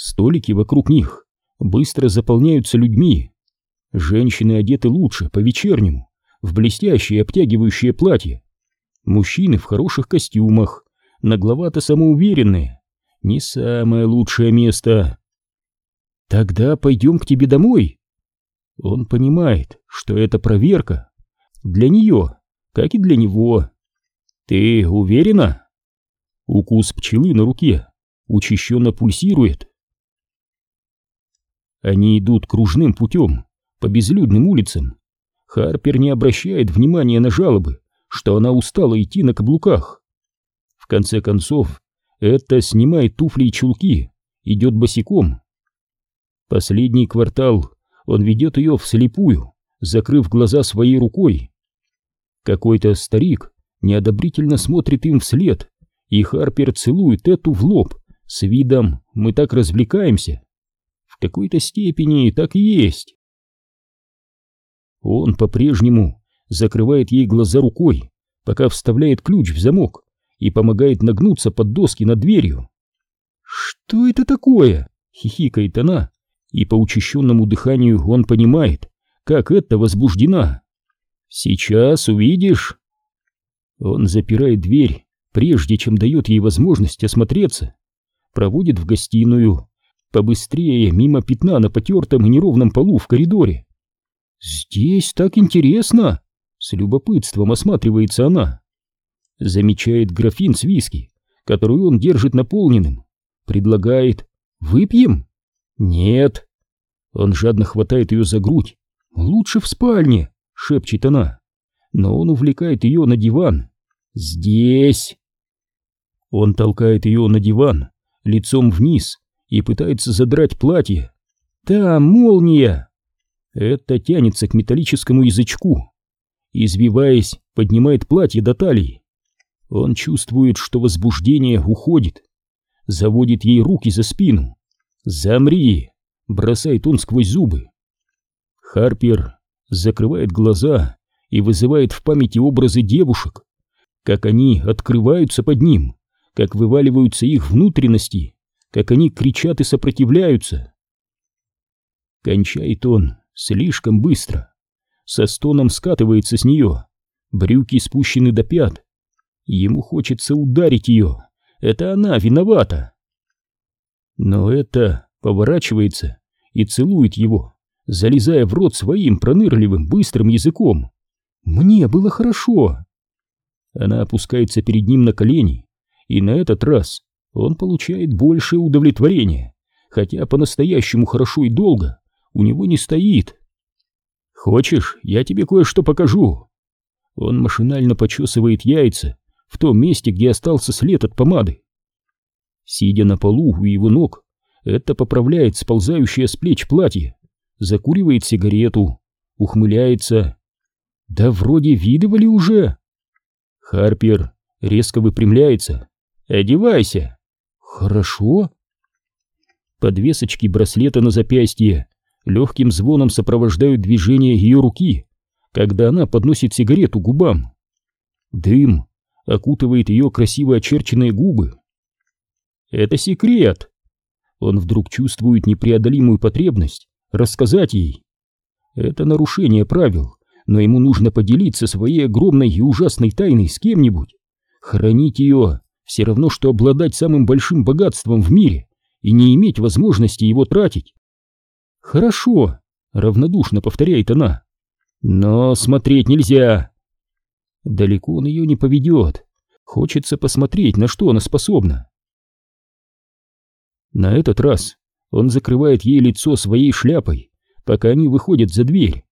Столики вокруг них быстро заполняются людьми. Женщины одеты лучше, по-вечернему, в блестящие обтягивающие платья. Мужчины в хороших костюмах, нагловато самоуверенные. Не самое лучшее место. Тогда пойдем к тебе домой. Он понимает, что это проверка. Для нее, как и для него. Ты уверена? Укус пчелы на руке учащенно пульсирует. Они идут кружным путем по безлюдным улицам. Харпер не обращает внимания на жалобы, что она устала идти на каблуках. В конце концов, это снимает туфли и чулки, идет босиком. Последний квартал он ведет ее вслепую, закрыв глаза своей рукой. Какой-то старик неодобрительно смотрит им вслед, и Харпер целует эту в лоб с видом «мы так развлекаемся». В какой-то степени так и есть. Он по-прежнему закрывает ей глаза рукой, пока вставляет ключ в замок и помогает нагнуться под доски над дверью. «Что это такое?» — хихикает она, и по учащенному дыханию он понимает, как это возбуждена. «Сейчас увидишь». Он запирает дверь, прежде чем дает ей возможность осмотреться, проводит в гостиную, побыстрее мимо пятна на потертом и неровном полу в коридоре. «Здесь так интересно!» — с любопытством осматривается она. Замечает графин с виски, который он держит наполненным. Предлагает «Выпьем?» «Нет». Он жадно хватает ее за грудь. «Лучше в спальне», — шепчет она. Но он увлекает ее на диван. «Здесь». Он толкает ее на диван, лицом вниз, и пытается задрать платье. «Там молния!» Это тянется к металлическому язычку. Извиваясь, поднимает платье до талии. Он чувствует, что возбуждение уходит. Заводит ей руки за спину. «Замри!» — бросает он сквозь зубы. Харпер закрывает глаза и вызывает в памяти образы девушек, как они открываются под ним, как вываливаются их внутренности, как они кричат и сопротивляются. Кончает он слишком быстро. Со стоном скатывается с нее, брюки спущены до пят. Ему хочется ударить ее, это она виновата. Но это поворачивается и целует его, залезая в рот своим пронырливым, быстрым языком. «Мне было хорошо!» Она опускается перед ним на колени, и на этот раз он получает больше удовлетворения, хотя по-настоящему хорошо и долго у него не стоит. «Хочешь, я тебе кое-что покажу?» Он машинально почесывает яйца в том месте, где остался след от помады. Сидя на полу у его ног, это поправляет сползающее с плеч платье, закуривает сигарету, ухмыляется. «Да вроде видывали уже!» Харпер резко выпрямляется. «Одевайся!» «Хорошо!» Подвесочки браслета на запястье легким звоном сопровождают движение ее руки, когда она подносит сигарету губам. Дым окутывает ее красиво очерченные губы. Это секрет. Он вдруг чувствует непреодолимую потребность рассказать ей. Это нарушение правил, но ему нужно поделиться своей огромной и ужасной тайной с кем-нибудь. Хранить ее все равно, что обладать самым большим богатством в мире и не иметь возможности его тратить. «Хорошо», — равнодушно повторяет она. «Но смотреть нельзя». Далеко он ее не поведет. Хочется посмотреть, на что она способна. На этот раз он закрывает ей лицо своей шляпой, пока они выходят за дверь.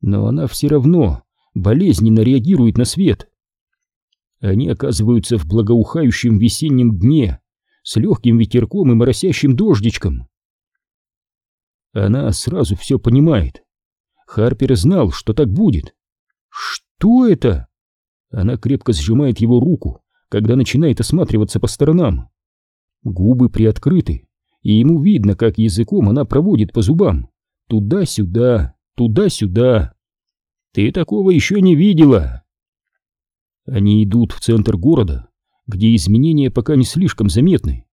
Но она все равно болезненно реагирует на свет. Они оказываются в благоухающем весеннем дне с легким ветерком и моросящим дождичком. Она сразу все понимает. Харпер знал, что так будет. Что это? Она крепко сжимает его руку, когда начинает осматриваться по сторонам. Губы приоткрыты, и ему видно, как языком она проводит по зубам. Туда-сюда, туда-сюда. Ты такого еще не видела. Они идут в центр города, где изменения пока не слишком заметны.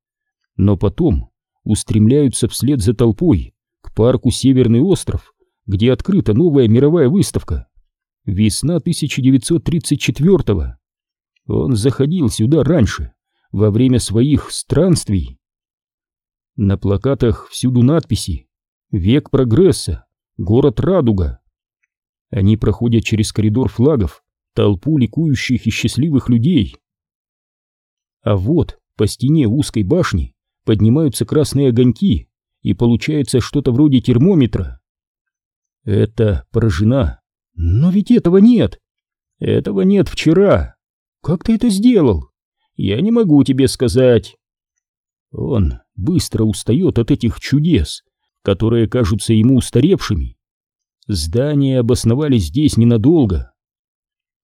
Но потом устремляются вслед за толпой к парку Северный остров, где открыта новая мировая выставка. Весна 1934-го. Он заходил сюда раньше, во время своих странствий. На плакатах всюду надписи «Век прогресса», «Город Радуга». Они проходят через коридор флагов, толпу ликующих и счастливых людей. А вот по стене узкой башни поднимаются красные огоньки, и получается что-то вроде термометра. Это поражена. Но ведь этого нет. Этого нет вчера. Как ты это сделал? Я не могу тебе сказать. Он быстро устает от этих чудес, которые кажутся ему устаревшими. Здания обосновались здесь ненадолго.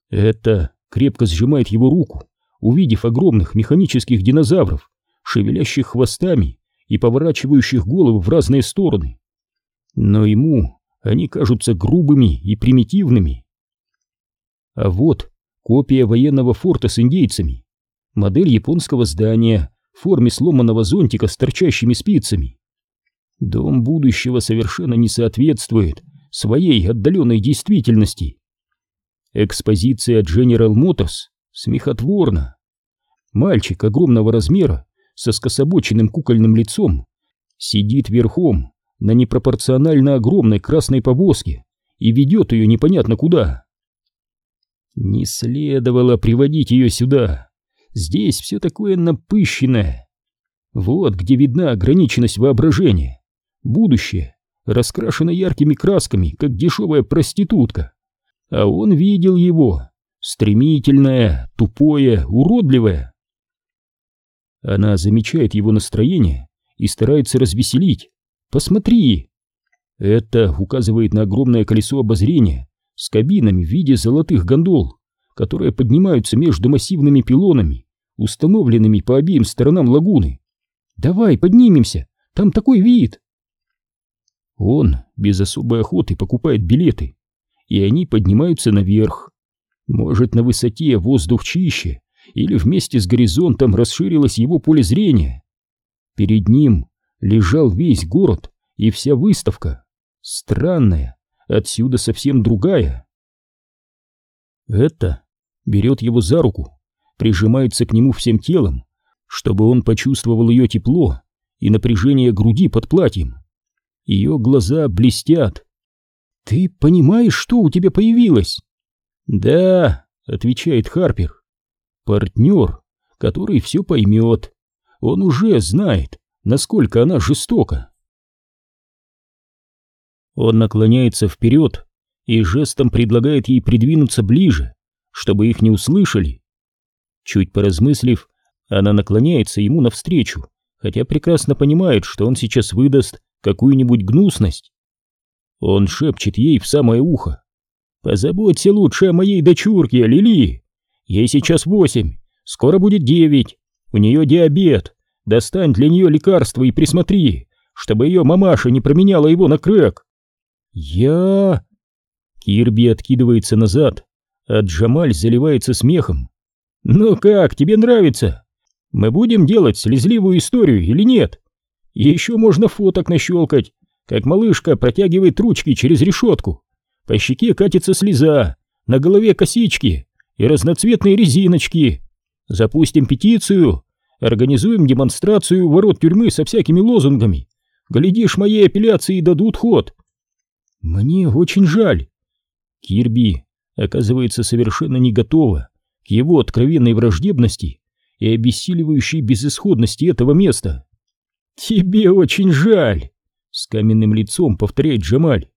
Это крепко сжимает его руку, увидев огромных механических динозавров, шевелящих хвостами и поворачивающих головы в разные стороны. Но ему они кажутся грубыми и примитивными. А вот копия военного форта с индейцами, модель японского здания в форме сломанного зонтика с торчащими спицами. Дом будущего совершенно не соответствует своей отдаленной действительности. Экспозиция General Motors смехотворна. Мальчик огромного размера со скособоченным кукольным лицом сидит верхом на непропорционально огромной красной повозке и ведет ее непонятно куда. Не следовало приводить ее сюда. Здесь все такое напыщенное. Вот где видна ограниченность воображения. Будущее раскрашено яркими красками, как дешевая проститутка. А он видел его. Стремительное, тупое, уродливое. Она замечает его настроение и старается развеселить. «Посмотри!» Это указывает на огромное колесо обозрения с кабинами в виде золотых гондол, которые поднимаются между массивными пилонами, установленными по обеим сторонам лагуны. «Давай, поднимемся! Там такой вид!» Он без особой охоты покупает билеты, и они поднимаются наверх. Может, на высоте воздух чище, или вместе с горизонтом расширилось его поле зрения. Перед ним лежал весь город и вся выставка. Странная, отсюда совсем другая. Это берет его за руку, прижимается к нему всем телом, чтобы он почувствовал ее тепло и напряжение груди под платьем. Ее глаза блестят. «Ты понимаешь, что у тебя появилось?» «Да», — отвечает Харпер. Партнер, который все поймет. Он уже знает, насколько она жестока. Он наклоняется вперед и жестом предлагает ей придвинуться ближе, чтобы их не услышали. Чуть поразмыслив, она наклоняется ему навстречу, хотя прекрасно понимает, что он сейчас выдаст какую-нибудь гнусность. Он шепчет ей в самое ухо. «Позаботься лучше о моей дочурке, Лили!» Ей сейчас восемь, скоро будет девять. У нее диабет. Достань для нее лекарства и присмотри, чтобы ее мамаша не променяла его на крэк. Я... Кирби откидывается назад, а Джамаль заливается смехом. «Ну как, тебе нравится? Мы будем делать слезливую историю или нет? Еще можно фоток нащелкать, как малышка протягивает ручки через решетку. По щеке катится слеза, на голове косички, и разноцветные резиночки. Запустим петицию, организуем демонстрацию ворот тюрьмы со всякими лозунгами. Глядишь, моей апелляции дадут ход. Мне очень жаль. Кирби оказывается совершенно не готова к его откровенной враждебности и обессиливающей безысходности этого места. «Тебе очень жаль!» — с каменным лицом повторяет Джамаль.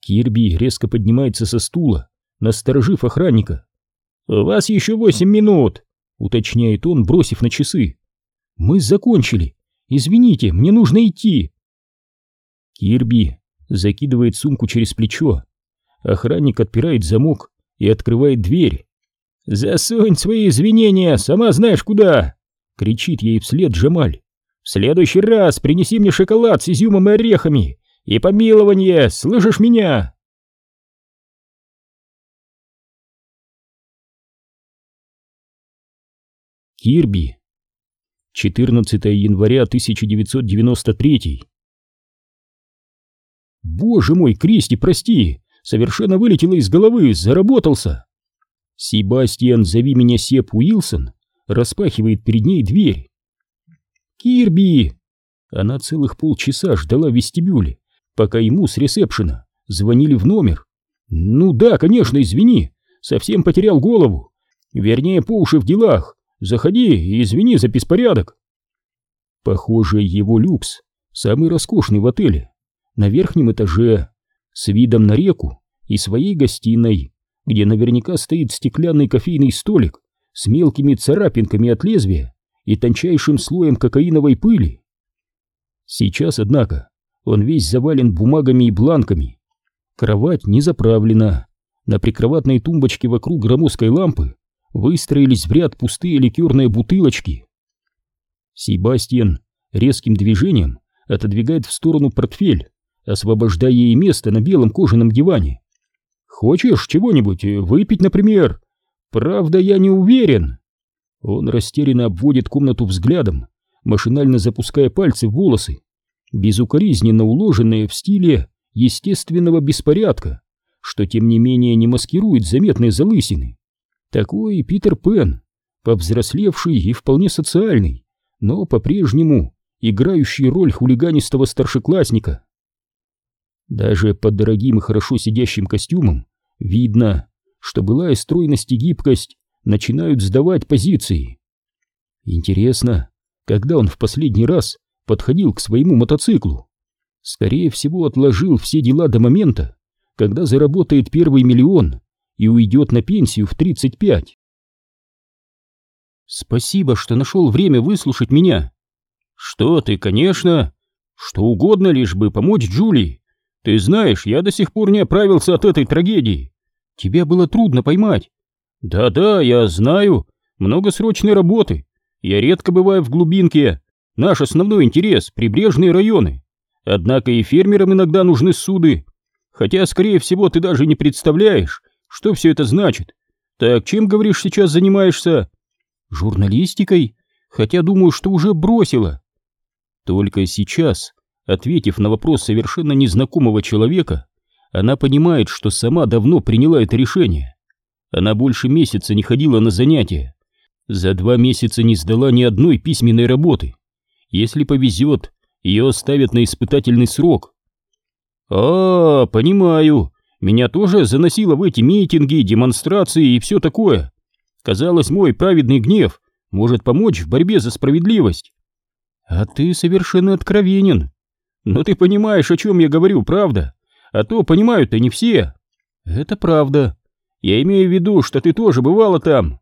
Кирби резко поднимается со стула, насторожив охранника. «У вас еще восемь минут», — уточняет он, бросив на часы. «Мы закончили. Извините, мне нужно идти». Кирби закидывает сумку через плечо. Охранник отпирает замок и открывает дверь. «Засунь свои извинения, сама знаешь куда!» — кричит ей вслед Джамаль. «В следующий раз принеси мне шоколад с изюмом и орехами и помилование, слышишь меня?» Кирби. 14 января 1993. Боже мой, Кристи, прости, совершенно вылетело из головы, заработался. Себастьян, зови меня Сеп Уилсон, распахивает перед ней дверь. Кирби! Она целых полчаса ждала в вестибюле, пока ему с ресепшена звонили в номер. Ну да, конечно, извини, совсем потерял голову. Вернее, по уши в делах. Заходи и извини за беспорядок. Похоже, его люкс самый роскошный в отеле. На верхнем этаже, с видом на реку и своей гостиной, где наверняка стоит стеклянный кофейный столик с мелкими царапинками от лезвия и тончайшим слоем кокаиновой пыли. Сейчас, однако, он весь завален бумагами и бланками. Кровать не заправлена. На прикроватной тумбочке вокруг громоздкой лампы выстроились в ряд пустые ликерные бутылочки. Себастьян резким движением отодвигает в сторону портфель, освобождая ей место на белом кожаном диване. «Хочешь чего-нибудь выпить, например?» «Правда, я не уверен». Он растерянно обводит комнату взглядом, машинально запуская пальцы в волосы, безукоризненно уложенные в стиле естественного беспорядка, что тем не менее не маскирует заметные залысины. Такой Питер Пен, повзрослевший и вполне социальный, но по-прежнему играющий роль хулиганистого старшеклассника. Даже под дорогим и хорошо сидящим костюмом видно, что былая стройность и гибкость начинают сдавать позиции. Интересно, когда он в последний раз подходил к своему мотоциклу? Скорее всего, отложил все дела до момента, когда заработает первый миллион и уйдет на пенсию в 35. Спасибо, что нашел время выслушать меня. Что ты, конечно. Что угодно, лишь бы помочь Джулии. Ты знаешь, я до сих пор не оправился от этой трагедии. Тебя было трудно поймать. Да-да, я знаю. Много срочной работы. Я редко бываю в глубинке. Наш основной интерес — прибрежные районы. Однако и фермерам иногда нужны суды. Хотя, скорее всего, ты даже не представляешь, что все это значит? Так чем, говоришь, сейчас занимаешься? Журналистикой? Хотя думаю, что уже бросила. Только сейчас, ответив на вопрос совершенно незнакомого человека, она понимает, что сама давно приняла это решение. Она больше месяца не ходила на занятия. За два месяца не сдала ни одной письменной работы. Если повезет, ее оставят на испытательный срок. «А, понимаю. Меня тоже заносило в эти митинги, демонстрации и все такое. Казалось, мой праведный гнев может помочь в борьбе за справедливость. А ты совершенно откровенен. Но ты понимаешь, о чем я говорю, правда? А то понимают-то не все. Это правда. Я имею в виду, что ты тоже бывала там.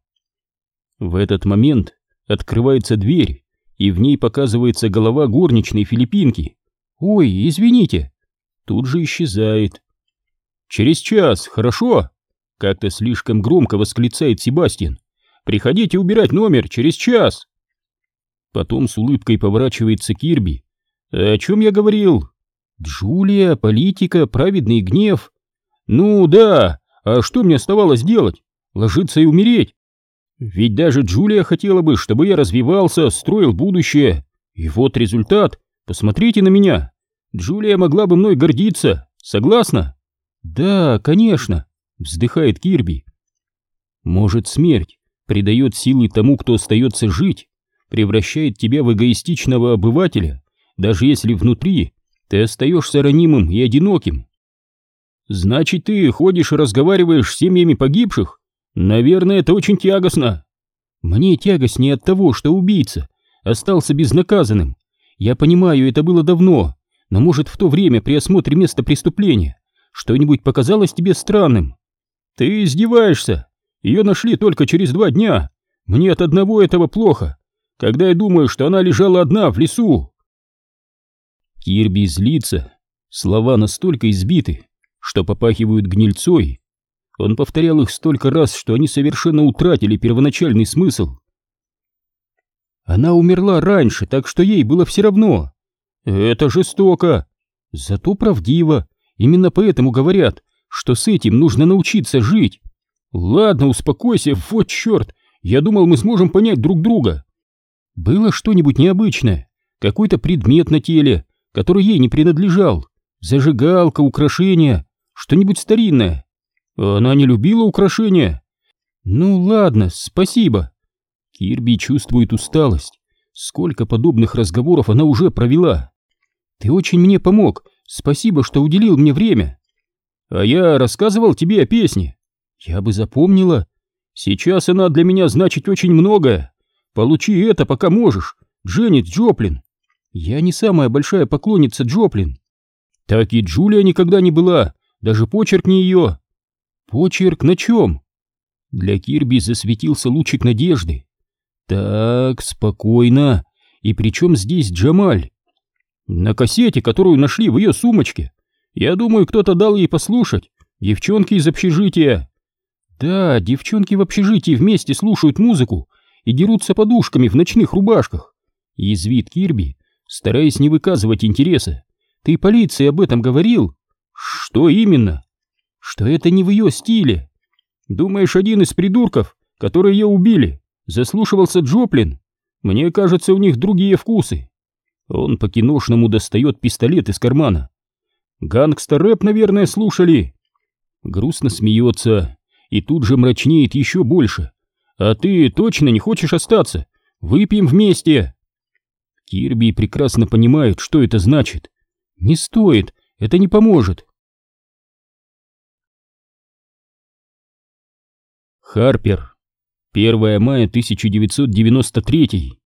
В этот момент открывается дверь, и в ней показывается голова горничной филиппинки. Ой, извините. Тут же исчезает. «Через час, хорошо?» Как-то слишком громко восклицает Себастьян. «Приходите убирать номер через час!» Потом с улыбкой поворачивается Кирби. «О чем я говорил?» «Джулия, политика, праведный гнев». «Ну да, а что мне оставалось делать? Ложиться и умереть? Ведь даже Джулия хотела бы, чтобы я развивался, строил будущее. И вот результат. Посмотрите на меня. Джулия могла бы мной гордиться. Согласна?» «Да, конечно», — вздыхает Кирби. «Может, смерть придает силы тому, кто остается жить, превращает тебя в эгоистичного обывателя, даже если внутри ты остаешься ранимым и одиноким. Значит, ты ходишь и разговариваешь с семьями погибших? Наверное, это очень тягостно. Мне тягостнее от того, что убийца остался безнаказанным. Я понимаю, это было давно, но может в то время при осмотре места преступления что-нибудь показалось тебе странным? Ты издеваешься. Ее нашли только через два дня. Мне от одного этого плохо, когда я думаю, что она лежала одна в лесу. Кирби злится. Слова настолько избиты, что попахивают гнильцой. Он повторял их столько раз, что они совершенно утратили первоначальный смысл. Она умерла раньше, так что ей было все равно. Это жестоко, зато правдиво. Именно поэтому говорят, что с этим нужно научиться жить. Ладно, успокойся, вот черт, я думал, мы сможем понять друг друга. Было что-нибудь необычное, какой-то предмет на теле, который ей не принадлежал, зажигалка, украшение, что-нибудь старинное. Она не любила украшения. Ну ладно, спасибо. Кирби чувствует усталость. Сколько подобных разговоров она уже провела. Ты очень мне помог. Спасибо, что уделил мне время. А я рассказывал тебе о песне. Я бы запомнила. Сейчас она для меня значит очень многое. Получи это, пока можешь. Дженнет Джоплин. Я не самая большая поклонница Джоплин. Так и Джулия никогда не была. Даже почерк не ее. Почерк на чем? Для Кирби засветился лучик надежды. Так, спокойно. И при чем здесь Джамаль? На кассете, которую нашли в ее сумочке. Я думаю, кто-то дал ей послушать. Девчонки из общежития. Да, девчонки в общежитии вместе слушают музыку и дерутся подушками в ночных рубашках. Язвит Кирби, стараясь не выказывать интереса. Ты полиции об этом говорил? Что именно? Что это не в ее стиле. Думаешь, один из придурков, которые ее убили, заслушивался Джоплин? Мне кажется, у них другие вкусы. Он по-киношному достает пистолет из кармана Гангстер-рэп, наверное, слушали. Грустно смеется и тут же мрачнеет еще больше. А ты точно не хочешь остаться? Выпьем вместе. Кирби прекрасно понимает, что это значит. Не стоит, это не поможет. Харпер. 1 мая 1993.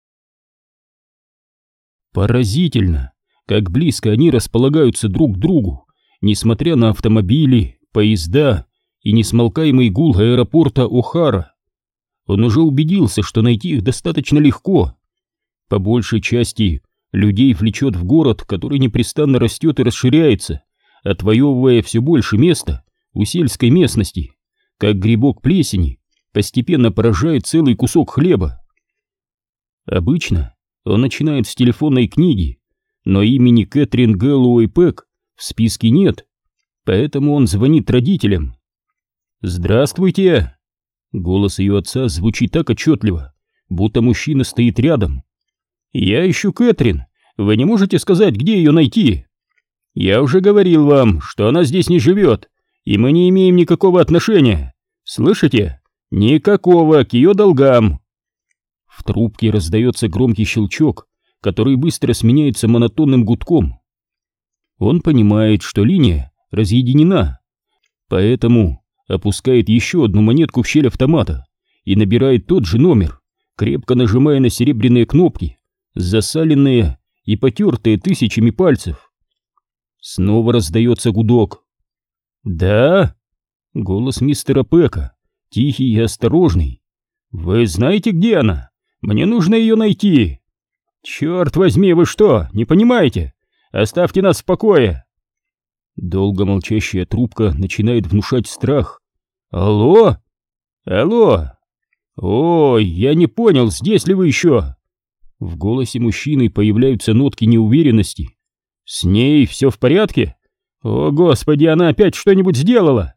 Поразительно как близко они располагаются друг к другу, несмотря на автомобили, поезда и несмолкаемый гул аэропорта О'Хара. Он уже убедился, что найти их достаточно легко. По большей части людей влечет в город, который непрестанно растет и расширяется, отвоевывая все больше места у сельской местности, как грибок плесени постепенно поражает целый кусок хлеба. Обычно он начинает с телефонной книги, но имени Кэтрин Гэллоуэй Пэк в списке нет, поэтому он звонит родителям. «Здравствуйте!» Голос ее отца звучит так отчетливо, будто мужчина стоит рядом. «Я ищу Кэтрин. Вы не можете сказать, где ее найти?» «Я уже говорил вам, что она здесь не живет, и мы не имеем никакого отношения. Слышите? Никакого к ее долгам!» В трубке раздается громкий щелчок, который быстро сменяется монотонным гудком. Он понимает, что линия разъединена, поэтому опускает еще одну монетку в щель автомата и набирает тот же номер, крепко нажимая на серебряные кнопки, засаленные и потертые тысячами пальцев. Снова раздается гудок. «Да?» — голос мистера Пека, тихий и осторожный. «Вы знаете, где она? Мне нужно ее найти!» «Черт возьми, вы что, не понимаете? Оставьте нас в покое!» Долго молчащая трубка начинает внушать страх. «Алло? Алло? Ой, я не понял, здесь ли вы еще?» В голосе мужчины появляются нотки неуверенности. «С ней все в порядке? О, господи, она опять что-нибудь сделала!»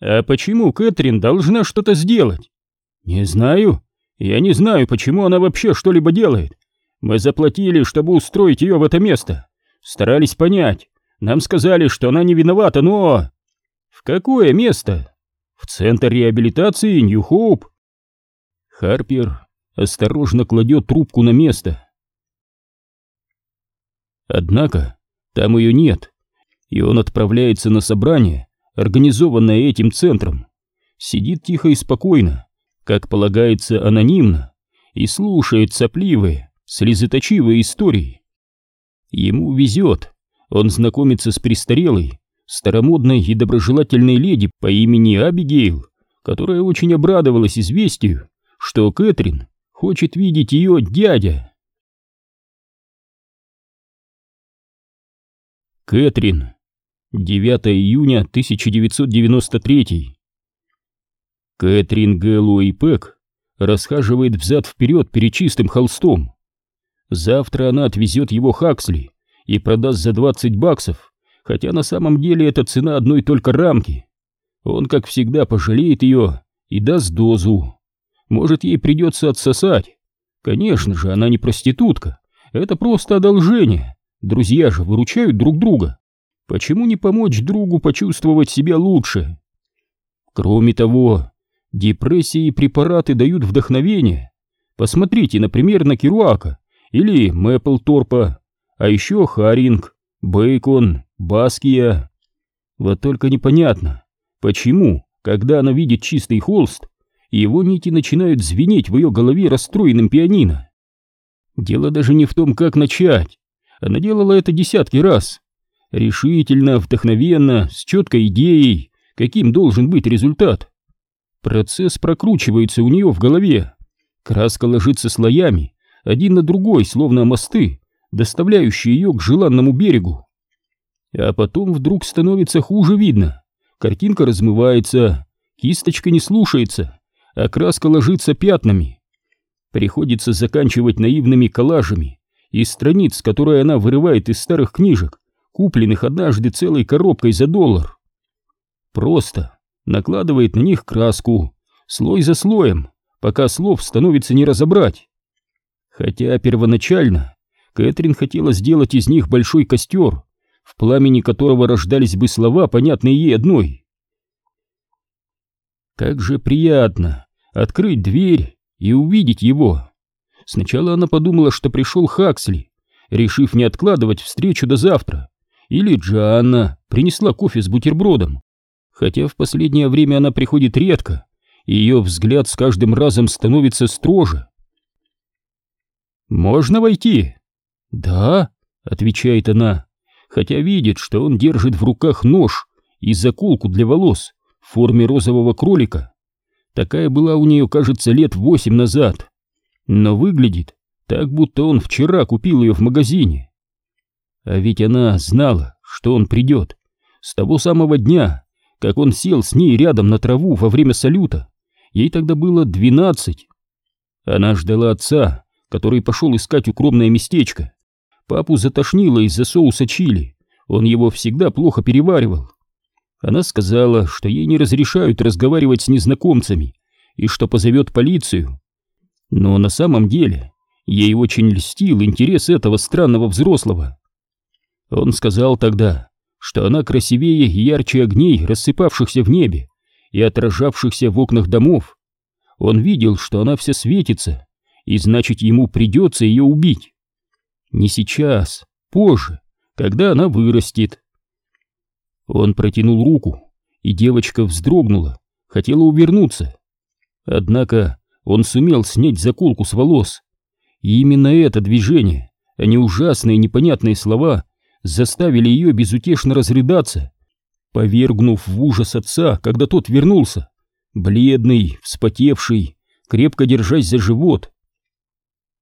«А почему Кэтрин должна что-то сделать?» «Не знаю. Я не знаю, почему она вообще что-либо делает. Мы заплатили, чтобы устроить ее в это место. Старались понять. Нам сказали, что она не виновата, но... В какое место? В центр реабилитации Нью-Хоуп. Харпер осторожно кладет трубку на место. Однако там ее нет, и он отправляется на собрание, организованное этим центром. Сидит тихо и спокойно, как полагается анонимно, и слушает сопливые, слезоточивой истории. Ему везет, он знакомится с престарелой, старомодной и доброжелательной леди по имени Абигейл, которая очень обрадовалась известию, что Кэтрин хочет видеть ее дядя. Кэтрин. 9 июня 1993. Кэтрин Гэллоуэй Пэк расхаживает взад-вперед перед чистым холстом, Завтра она отвезет его Хаксли и продаст за 20 баксов, хотя на самом деле это цена одной только рамки. Он, как всегда, пожалеет ее и даст дозу. Может, ей придется отсосать. Конечно же, она не проститутка. Это просто одолжение. Друзья же выручают друг друга. Почему не помочь другу почувствовать себя лучше? Кроме того, депрессии и препараты дают вдохновение. Посмотрите, например, на Керуака или Мэпплторпа, а еще Харинг, Бейкон, Баския. Вот только непонятно, почему, когда она видит чистый холст, его нити начинают звенеть в ее голове расстроенным пианино. Дело даже не в том, как начать. Она делала это десятки раз. Решительно, вдохновенно, с четкой идеей, каким должен быть результат. Процесс прокручивается у нее в голове. Краска ложится слоями, один на другой, словно мосты, доставляющие ее к желанному берегу. А потом вдруг становится хуже видно. Картинка размывается, кисточка не слушается, а краска ложится пятнами. Приходится заканчивать наивными коллажами из страниц, которые она вырывает из старых книжек, купленных однажды целой коробкой за доллар. Просто накладывает на них краску, слой за слоем, пока слов становится не разобрать. Хотя первоначально Кэтрин хотела сделать из них большой костер, в пламени которого рождались бы слова, понятные ей одной. Как же приятно открыть дверь и увидеть его. Сначала она подумала, что пришел Хаксли, решив не откладывать встречу до завтра, или Джоанна принесла кофе с бутербродом, хотя в последнее время она приходит редко, и ее взгляд с каждым разом становится строже. «Можно войти?» «Да», — отвечает она, хотя видит, что он держит в руках нож и заколку для волос в форме розового кролика. Такая была у нее, кажется, лет восемь назад. Но выглядит так, будто он вчера купил ее в магазине. А ведь она знала, что он придет. С того самого дня, как он сел с ней рядом на траву во время салюта. Ей тогда было двенадцать. Она ждала отца, который пошел искать укромное местечко. Папу затошнило из-за соуса чили. Он его всегда плохо переваривал. Она сказала, что ей не разрешают разговаривать с незнакомцами и что позовет полицию. Но на самом деле ей очень льстил интерес этого странного взрослого. Он сказал тогда, что она красивее и ярче огней, рассыпавшихся в небе и отражавшихся в окнах домов. Он видел, что она вся светится, и значит ему придется ее убить. Не сейчас, позже, когда она вырастет. Он протянул руку, и девочка вздрогнула, хотела увернуться. Однако он сумел снять заколку с волос. И именно это движение, а не ужасные непонятные слова, заставили ее безутешно разрыдаться, повергнув в ужас отца, когда тот вернулся, бледный, вспотевший, крепко держась за живот.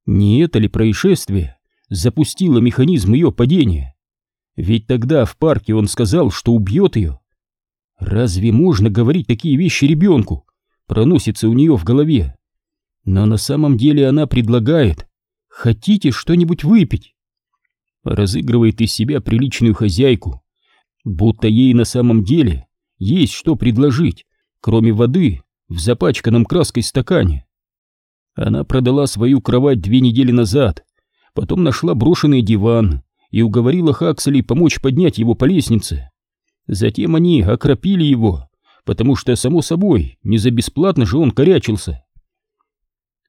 Не это ли происшествие запустило механизм ее падения? Ведь тогда в парке он сказал, что убьет ее. Разве можно говорить такие вещи ребенку? Проносится у нее в голове. Но на самом деле она предлагает. Хотите что-нибудь выпить? Разыгрывает из себя приличную хозяйку. Будто ей на самом деле есть что предложить, кроме воды в запачканном краской стакане. Она продала свою кровать две недели назад, потом нашла брошенный диван, и уговорила Хаксли помочь поднять его по лестнице. Затем они окропили его, потому что, само собой, не за бесплатно же он корячился.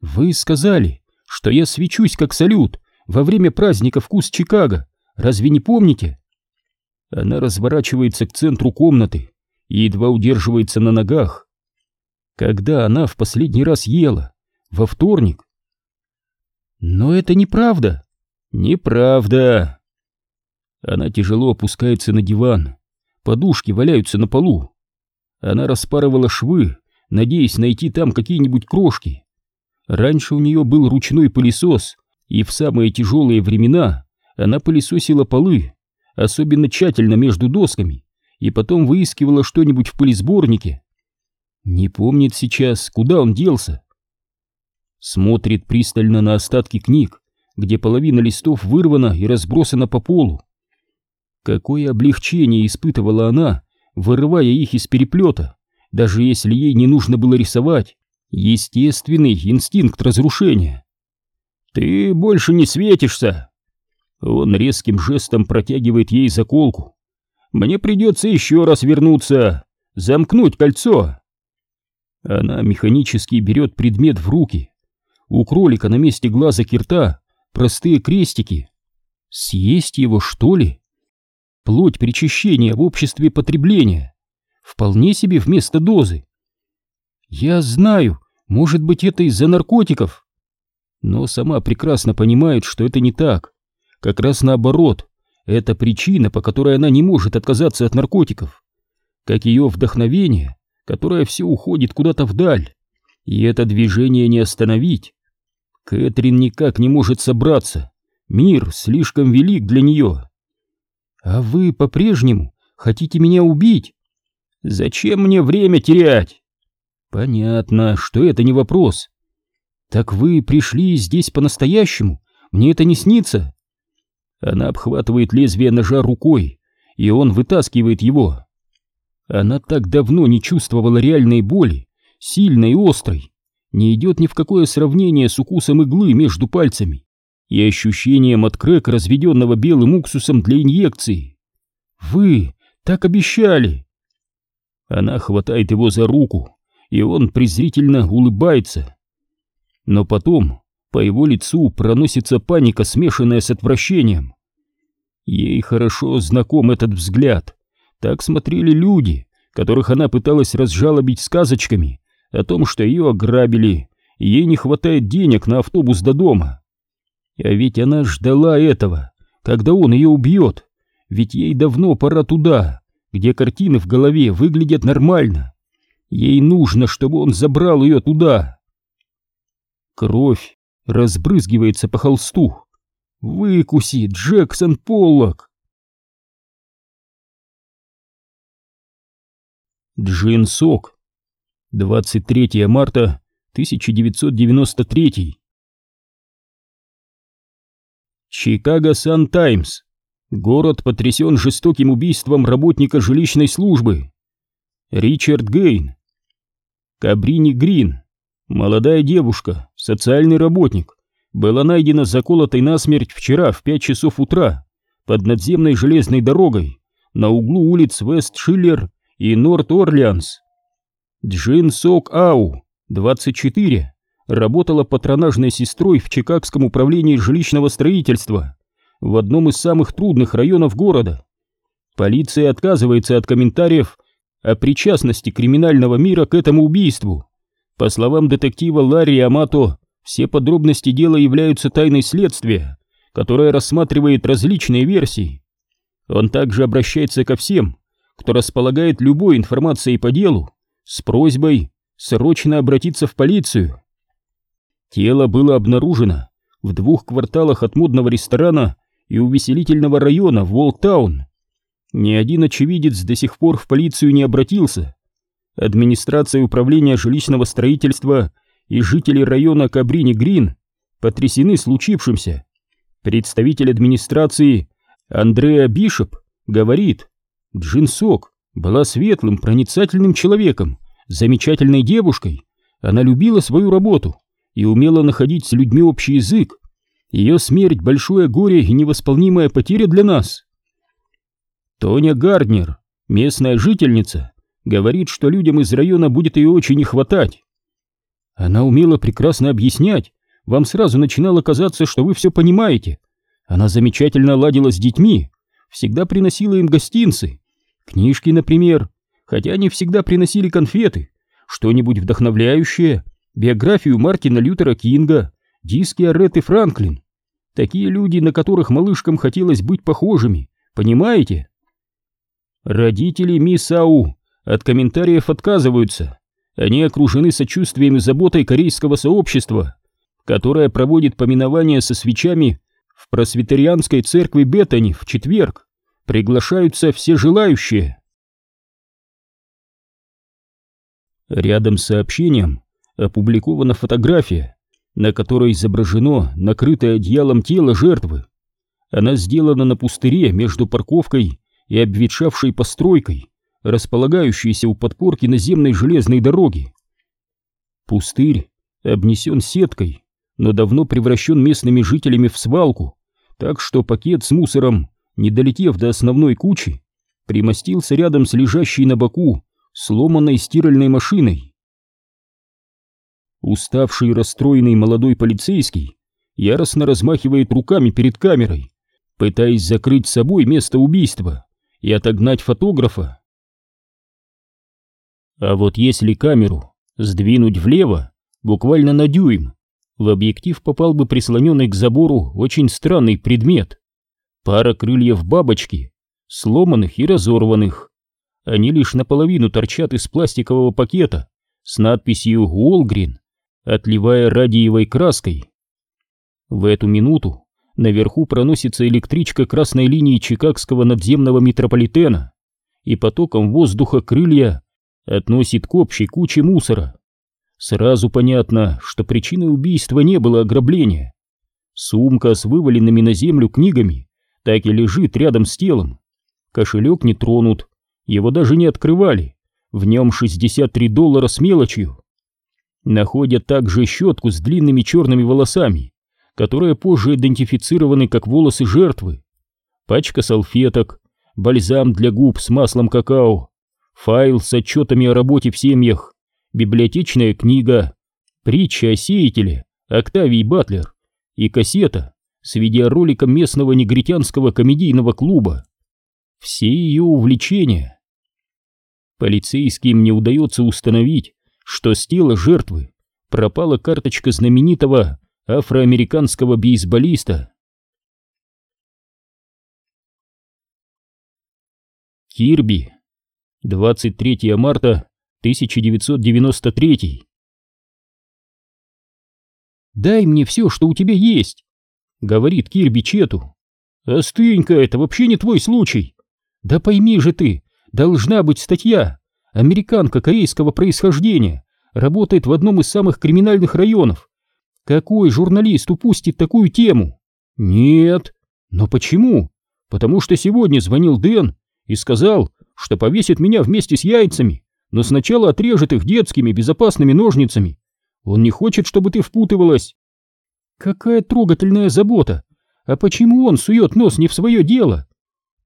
«Вы сказали, что я свечусь как салют во время праздника «Вкус Чикаго», разве не помните?» Она разворачивается к центру комнаты и едва удерживается на ногах. Когда она в последний раз ела? Во вторник? Но это неправда. Неправда. Она тяжело опускается на диван. Подушки валяются на полу. Она распарывала швы, надеясь найти там какие-нибудь крошки. Раньше у нее был ручной пылесос, и в самые тяжелые времена она пылесосила полы, особенно тщательно между досками, и потом выискивала что-нибудь в пылесборнике. Не помнит сейчас, куда он делся. Смотрит пристально на остатки книг, где половина листов вырвана и разбросана по полу. Какое облегчение испытывала она, вырывая их из переплета, даже если ей не нужно было рисовать. Естественный инстинкт разрушения. «Ты больше не светишься!» Он резким жестом протягивает ей заколку. «Мне придется еще раз вернуться, замкнуть кольцо!» Она механически берет предмет в руки. У кролика на месте глаза кирта простые крестики. Съесть его, что ли? Плоть причащения в обществе потребления. Вполне себе вместо дозы. Я знаю, может быть, это из-за наркотиков. Но сама прекрасно понимает, что это не так. Как раз наоборот, это причина, по которой она не может отказаться от наркотиков. Как ее вдохновение, которое все уходит куда-то вдаль. И это движение не остановить. Кэтрин никак не может собраться. Мир слишком велик для нее. А вы по-прежнему хотите меня убить? Зачем мне время терять? Понятно, что это не вопрос. Так вы пришли здесь по-настоящему? Мне это не снится. Она обхватывает лезвие ножа рукой, и он вытаскивает его. Она так давно не чувствовала реальной боли, сильной и острой. Не идет ни в какое сравнение с укусом иглы между пальцами и ощущением от крэка, разведенного белым уксусом для инъекции. «Вы так обещали!» Она хватает его за руку, и он презрительно улыбается. Но потом по его лицу проносится паника, смешанная с отвращением. Ей хорошо знаком этот взгляд. Так смотрели люди, которых она пыталась разжалобить сказочками о том, что ее ограбили, и ей не хватает денег на автобус до дома. А ведь она ждала этого, когда он ее убьет, ведь ей давно пора туда, где картины в голове выглядят нормально. Ей нужно, чтобы он забрал ее туда. Кровь разбрызгивается по холсту. Выкуси, Джексон Поллок! Джин Сок. 23 марта 1993. Чикаго Сан Таймс. Город потрясен жестоким убийством работника жилищной службы. Ричард Гейн. Кабрини Грин. Молодая девушка, социальный работник, была найдена заколотой насмерть вчера в 5 часов утра под надземной железной дорогой на углу улиц Вест-Шиллер и Норт-Орлеанс. Джин Сок Ау, 24, работала патронажной сестрой в Чикагском управлении жилищного строительства в одном из самых трудных районов города. Полиция отказывается от комментариев о причастности криминального мира к этому убийству. По словам детектива Ларри Амато, все подробности дела являются тайной следствия, которое рассматривает различные версии. Он также обращается ко всем, кто располагает любой информацией по делу, с просьбой срочно обратиться в полицию. Тело было обнаружено в двух кварталах от модного ресторана и увеселительного района в Уолктаун. Ни один очевидец до сих пор в полицию не обратился. Администрация управления жилищного строительства и жители района Кабрини-Грин потрясены случившимся. Представитель администрации Андреа Бишоп говорит, Джин Сок была светлым, проницательным человеком, замечательной девушкой. Она любила свою работу и умела находить с людьми общий язык. Ее смерть — большое горе и невосполнимая потеря для нас. Тоня Гарднер, местная жительница, говорит, что людям из района будет ее очень не хватать. Она умела прекрасно объяснять, вам сразу начинало казаться, что вы все понимаете. Она замечательно ладила с детьми, всегда приносила им гостинцы, книжки, например, хотя они всегда приносили конфеты, что-нибудь вдохновляющее, биографию Мартина Лютера Кинга, диски Аретты Франклин. Такие люди, на которых малышкам хотелось быть похожими, понимаете? Родители мисс Ау от комментариев отказываются. Они окружены сочувствием и заботой корейского сообщества, которое проводит поминование со свечами в просвитерианской церкви Беттани в четверг. Приглашаются все желающие. Рядом с сообщением опубликована фотография, на которой изображено накрытое одеялом тело жертвы. Она сделана на пустыре между парковкой и обветшавшей постройкой располагающийся у подпорки наземной железной дороги. Пустырь обнесен сеткой, но давно превращен местными жителями в свалку, так что пакет с мусором, не долетев до основной кучи, примостился рядом с лежащей на боку сломанной стиральной машиной. Уставший и расстроенный молодой полицейский яростно размахивает руками перед камерой, пытаясь закрыть собой место убийства и отогнать фотографа. А вот если камеру сдвинуть влево, буквально на дюйм, в объектив попал бы прислоненный к забору очень странный предмет. Пара крыльев бабочки, сломанных и разорванных. Они лишь наполовину торчат из пластикового пакета с надписью «Уолгрин», отливая радиевой краской. В эту минуту наверху проносится электричка красной линии Чикагского надземного метрополитена, и потоком воздуха крылья относит к общей куче мусора. Сразу понятно, что причиной убийства не было ограбления. Сумка с вываленными на землю книгами так и лежит рядом с телом. Кошелек не тронут, его даже не открывали. В нем 63 доллара с мелочью. Находят также щетку с длинными черными волосами, которые позже идентифицированы как волосы жертвы. Пачка салфеток, бальзам для губ с маслом какао, файл с отчетами о работе в семьях, библиотечная книга, притча о сеятеле Октавий Батлер и кассета с видеороликом местного негритянского комедийного клуба. Все ее увлечения. Полицейским не удается установить, что с тела жертвы пропала карточка знаменитого афроамериканского бейсболиста. Кирби. 23 марта 1993. «Дай мне все, что у тебя есть», — говорит Кирби Чету. «Остынь-ка, это вообще не твой случай. Да пойми же ты, должна быть статья. Американка корейского происхождения работает в одном из самых криминальных районов. Какой журналист упустит такую тему? Нет. Но почему? Потому что сегодня звонил Дэн и сказал, что повесит меня вместе с яйцами, но сначала отрежет их детскими безопасными ножницами. Он не хочет, чтобы ты впутывалась. Какая трогательная забота. А почему он сует нос не в свое дело?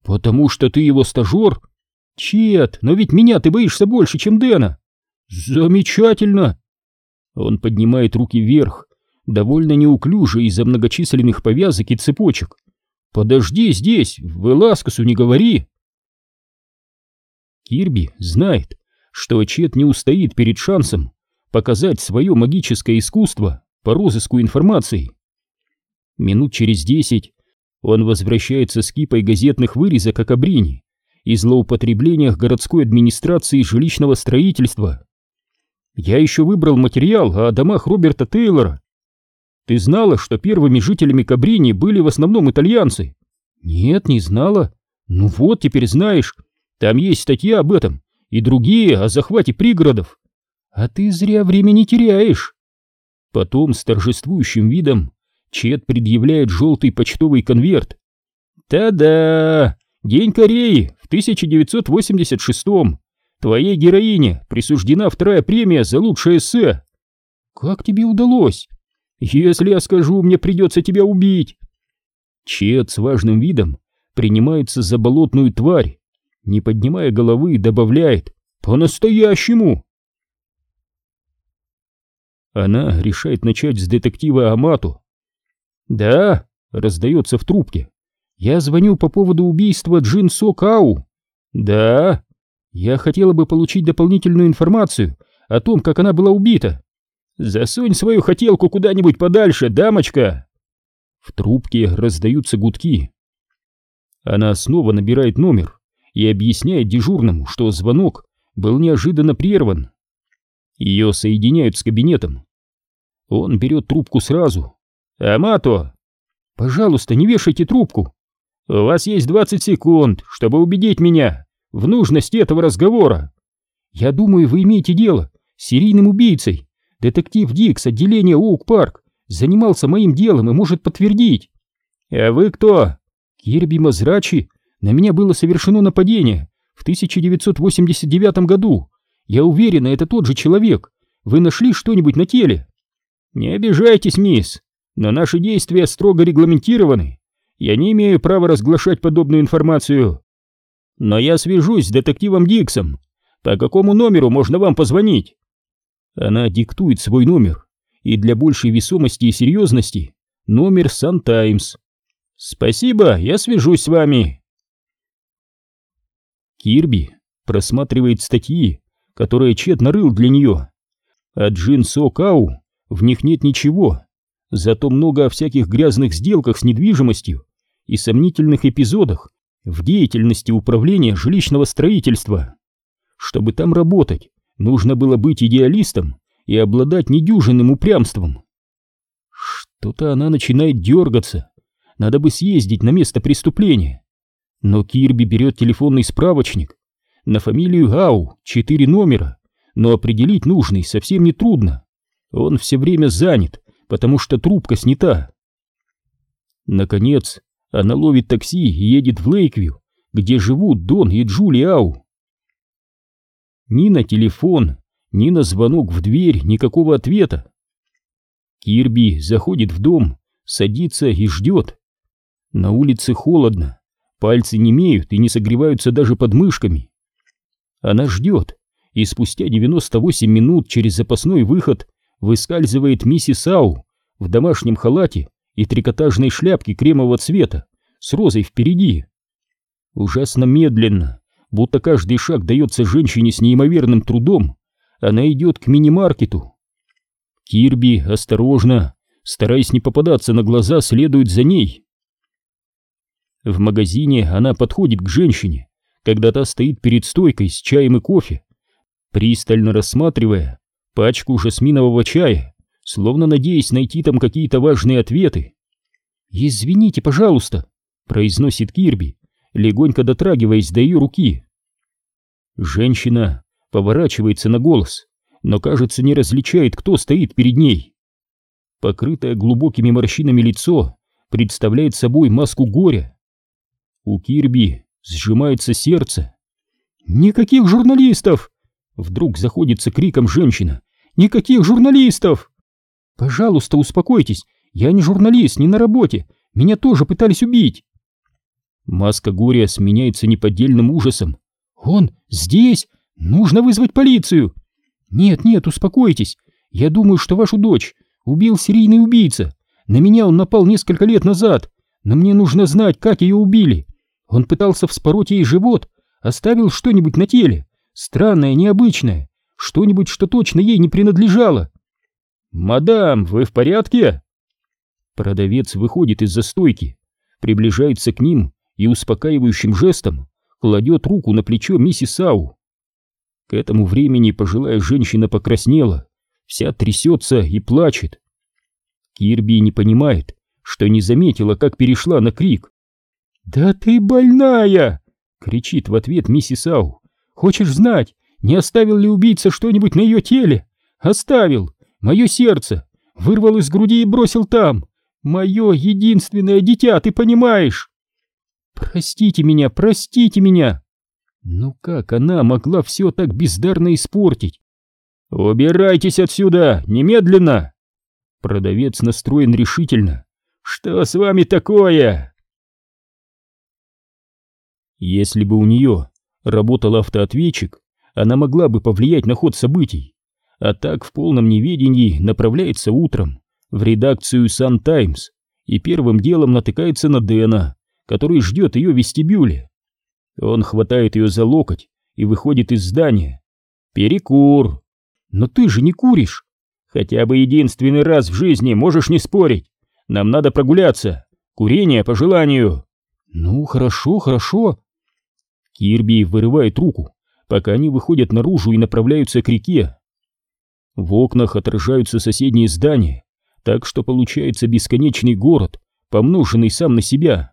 Потому что ты его стажер. Чет, но ведь меня ты боишься больше, чем Дэна. Замечательно. Он поднимает руки вверх, довольно неуклюже из-за многочисленных повязок и цепочек. Подожди здесь, в Эласкасу не говори. Кирби знает, что Чет не устоит перед шансом показать свое магическое искусство по розыску информации. Минут через десять он возвращается с кипой газетных вырезок о Кабрине и злоупотреблениях городской администрации жилищного строительства. Я еще выбрал материал о домах Роберта Тейлора. Ты знала, что первыми жителями Кабрини были в основном итальянцы? Нет, не знала. Ну вот, теперь знаешь. Там есть статья об этом и другие о захвате пригородов. А ты зря времени теряешь. Потом с торжествующим видом Чет предъявляет желтый почтовый конверт. Та-да! День Кореи в 1986-м. Твоей героине присуждена вторая премия за лучшее эссе. Как тебе удалось? Если я скажу, мне придется тебя убить. Чет с важным видом принимается за болотную тварь, не поднимая головы, добавляет «По-настоящему!» Она решает начать с детектива Амату. «Да», — раздается в трубке, — «я звоню по поводу убийства Джин Со Кау». «Да», «Я хотела бы получить дополнительную информацию о том, как она была убита». «Засунь свою хотелку куда-нибудь подальше, дамочка!» В трубке раздаются гудки. Она снова набирает номер и объясняет дежурному, что звонок был неожиданно прерван. Ее соединяют с кабинетом. Он берет трубку сразу. «Амато!» «Пожалуйста, не вешайте трубку!» «У вас есть 20 секунд, чтобы убедить меня в нужности этого разговора. Я думаю, вы имеете дело с серийным убийцей. Детектив Дикс, отделение Оук-парк, занимался моим делом и может подтвердить». «А вы кто?» «Кирби Мазрачи, на меня было совершено нападение в 1989 году. Я уверена, это тот же человек. Вы нашли что-нибудь на теле? «Не обижайтесь, мисс, но наши действия строго регламентированы. Я не имею права разглашать подобную информацию. Но я свяжусь с детективом Диксом. По какому номеру можно вам позвонить?» Она диктует свой номер, и для большей весомости и серьезности номер Сан Таймс. «Спасибо, я свяжусь с вами». Кирби просматривает статьи, которые Чет нарыл для нее. А Джин Кау в них нет ничего, зато много о всяких грязных сделках с недвижимостью и сомнительных эпизодах в деятельности управления жилищного строительства. Чтобы там работать, нужно было быть идеалистом и обладать недюжинным упрямством. Что-то она начинает дергаться. Надо бы съездить на место преступления. Но Кирби берет телефонный справочник. На фамилию Ау четыре номера, но определить нужный совсем не трудно. Он все время занят, потому что трубка снята. Наконец, она ловит такси и едет в Лейквью, где живут Дон и Джули Ау. Ни на телефон, ни на звонок в дверь никакого ответа. Кирби заходит в дом, садится и ждет. На улице холодно, пальцы не имеют и не согреваются даже под мышками. Она ждет, и спустя 98 минут через запасной выход выскальзывает миссис Ау в домашнем халате и трикотажной шляпке кремового цвета с розой впереди. Ужасно медленно, будто каждый шаг дается женщине с неимоверным трудом, она идет к мини-маркету. Кирби осторожно, стараясь не попадаться на глаза, следует за ней. В магазине она подходит к женщине, когда та стоит перед стойкой с чаем и кофе, пристально рассматривая пачку жасминового чая, словно надеясь найти там какие-то важные ответы. «Извините, пожалуйста», — произносит Кирби, легонько дотрагиваясь до ее руки. Женщина поворачивается на голос, но, кажется, не различает, кто стоит перед ней. Покрытое глубокими морщинами лицо представляет собой маску горя. У Кирби сжимается сердце. «Никаких журналистов!» Вдруг заходится криком женщина. Никаких журналистов! Пожалуйста, успокойтесь, я не журналист, не на работе, меня тоже пытались убить. Маска горя сменяется неподдельным ужасом. Он здесь? Нужно вызвать полицию. Нет, нет, успокойтесь. Я думаю, что вашу дочь убил серийный убийца. На меня он напал несколько лет назад, но мне нужно знать, как ее убили. Он пытался вспороть ей живот, оставил что-нибудь на теле, странное, необычное. Что-нибудь, что точно ей не принадлежало. «Мадам, вы в порядке?» Продавец выходит из застойки, приближается к ним и успокаивающим жестом кладет руку на плечо миссис Ау. К этому времени пожилая женщина покраснела, вся трясется и плачет. Кирби не понимает, что не заметила, как перешла на крик. «Да ты больная!» — кричит в ответ миссис Ау. «Хочешь знать, не оставил ли убийца что-нибудь на ее теле? Оставил. Мое сердце. Вырвал из груди и бросил там. Мое единственное дитя, ты понимаешь? Простите меня, простите меня. Ну как она могла все так бездарно испортить? Убирайтесь отсюда, немедленно. Продавец настроен решительно. Что с вами такое? Если бы у нее работал автоответчик, она могла бы повлиять на ход событий, а так в полном неведении направляется утром в редакцию Sun Times и первым делом натыкается на Дэна, который ждет ее в вестибюле. Он хватает ее за локоть и выходит из здания. «Перекур!» «Но ты же не куришь!» «Хотя бы единственный раз в жизни можешь не спорить! Нам надо прогуляться! Курение по желанию!» «Ну, хорошо, хорошо!» Кирби вырывает руку, пока они выходят наружу и направляются к реке. В окнах отражаются соседние здания, так что получается бесконечный город, помноженный сам на себя.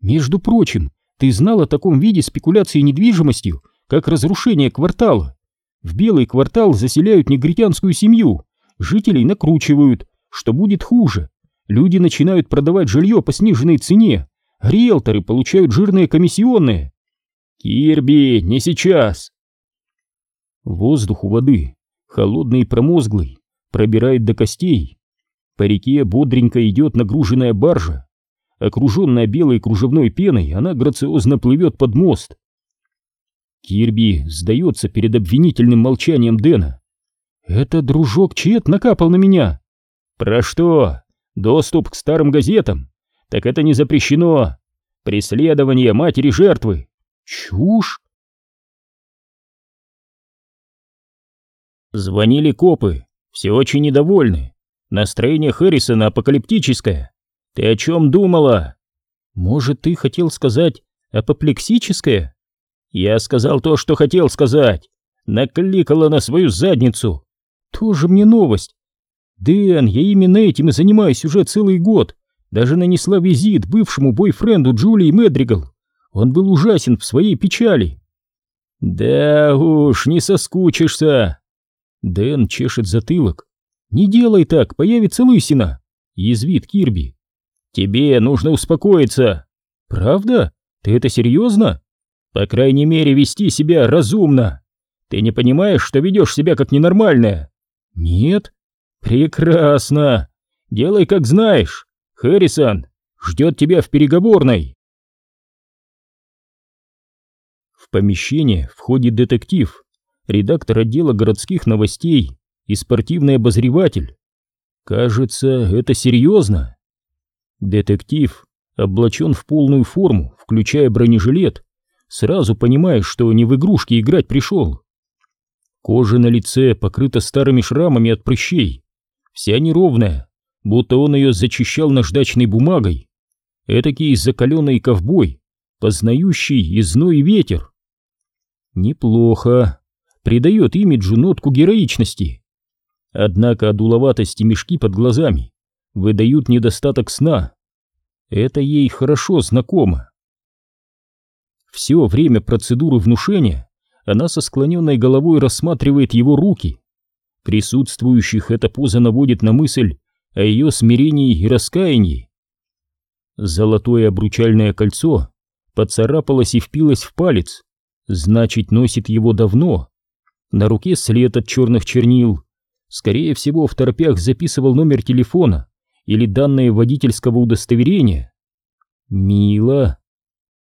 Между прочим, ты знал о таком виде спекуляции недвижимостью, как разрушение квартала? В белый квартал заселяют негритянскую семью, жителей накручивают, что будет хуже. Люди начинают продавать жилье по сниженной цене, риэлторы получают жирные комиссионные, «Кирби, не сейчас!» Воздух у воды, холодный и промозглый, пробирает до костей. По реке бодренько идет нагруженная баржа. Окруженная белой кружевной пеной, она грациозно плывет под мост. Кирби сдается перед обвинительным молчанием Дэна. «Это дружок Чет накапал на меня!» «Про что? Доступ к старым газетам? Так это не запрещено! Преследование матери жертвы! Чушь!» Звонили копы, все очень недовольны. Настроение Хэррисона апокалиптическое. Ты о чем думала? Может, ты хотел сказать апоплексическое? Я сказал то, что хотел сказать. Накликала на свою задницу. Тоже мне новость. Дэн, я именно этим и занимаюсь уже целый год. Даже нанесла визит бывшему бойфренду Джулии Медригал. Он был ужасен в своей печали. Да уж, не соскучишься. Дэн чешет затылок. Не делай так, появится лысина. Язвит Кирби. Тебе нужно успокоиться. Правда? Ты это серьезно? По крайней мере, вести себя разумно. Ты не понимаешь, что ведешь себя как ненормальная? Нет. Прекрасно. Делай как знаешь. Хэррисон ждет тебя в переговорной. В помещение входит детектив, редактор отдела городских новостей и спортивный обозреватель. Кажется, это серьезно. Детектив облачен в полную форму, включая бронежилет, сразу понимаешь, что не в игрушки играть пришел. Кожа на лице покрыта старыми шрамами от прыщей, вся неровная, будто он ее зачищал наждачной бумагой. Этакий закаленный ковбой, познающий изной ветер. Неплохо, придает имиджу нотку героичности. Однако одуловатость и мешки под глазами выдают недостаток сна. Это ей хорошо знакомо. Все время процедуры внушения она со склоненной головой рассматривает его руки. Присутствующих эта поза наводит на мысль о ее смирении и раскаянии. Золотое обручальное кольцо поцарапалось и впилось в палец, значит, носит его давно. На руке след от черных чернил. Скорее всего, в торпях записывал номер телефона или данные водительского удостоверения. Мило.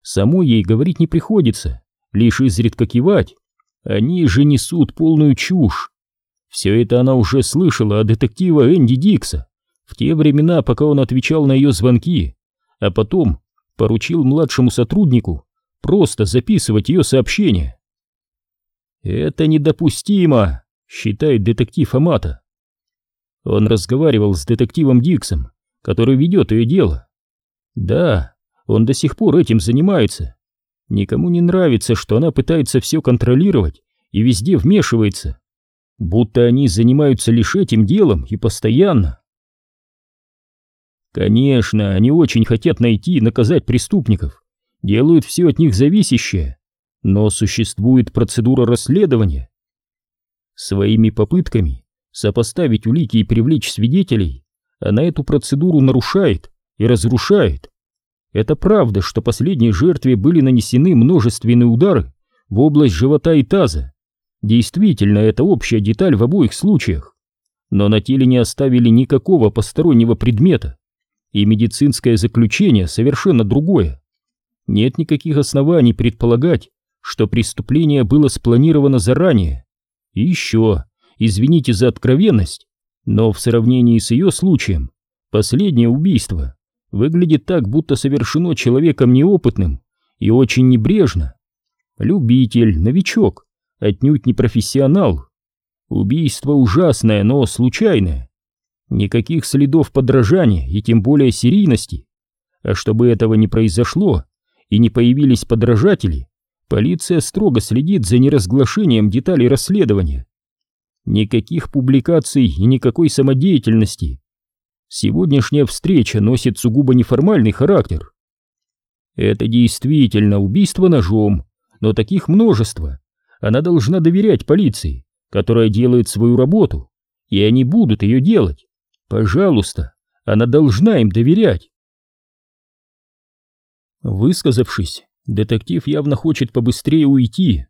Самой ей говорить не приходится, лишь изредка кивать. Они же несут полную чушь. Все это она уже слышала от детектива Энди Дикса в те времена, пока он отвечал на ее звонки, а потом поручил младшему сотруднику просто записывать ее сообщения. «Это недопустимо», — считает детектив Амата. Он разговаривал с детективом Диксом, который ведет ее дело. Да, он до сих пор этим занимается. Никому не нравится, что она пытается все контролировать и везде вмешивается. Будто они занимаются лишь этим делом и постоянно. Конечно, они очень хотят найти и наказать преступников, делают все от них зависящее, но существует процедура расследования. Своими попытками сопоставить улики и привлечь свидетелей, она эту процедуру нарушает и разрушает. Это правда, что последней жертве были нанесены множественные удары в область живота и таза. Действительно, это общая деталь в обоих случаях. Но на теле не оставили никакого постороннего предмета, и медицинское заключение совершенно другое. Нет никаких оснований предполагать, что преступление было спланировано заранее. И еще, извините за откровенность, но в сравнении с ее случаем, последнее убийство выглядит так, будто совершено человеком неопытным и очень небрежно. Любитель, новичок, отнюдь не профессионал. Убийство ужасное, но случайное. Никаких следов подражания и тем более серийности. А чтобы этого не произошло и не появились подражатели, полиция строго следит за неразглашением деталей расследования. Никаких публикаций и никакой самодеятельности. Сегодняшняя встреча носит сугубо неформальный характер. Это действительно убийство ножом, но таких множество. Она должна доверять полиции, которая делает свою работу, и они будут ее делать. Пожалуйста, она должна им доверять. Высказавшись, детектив явно хочет побыстрее уйти,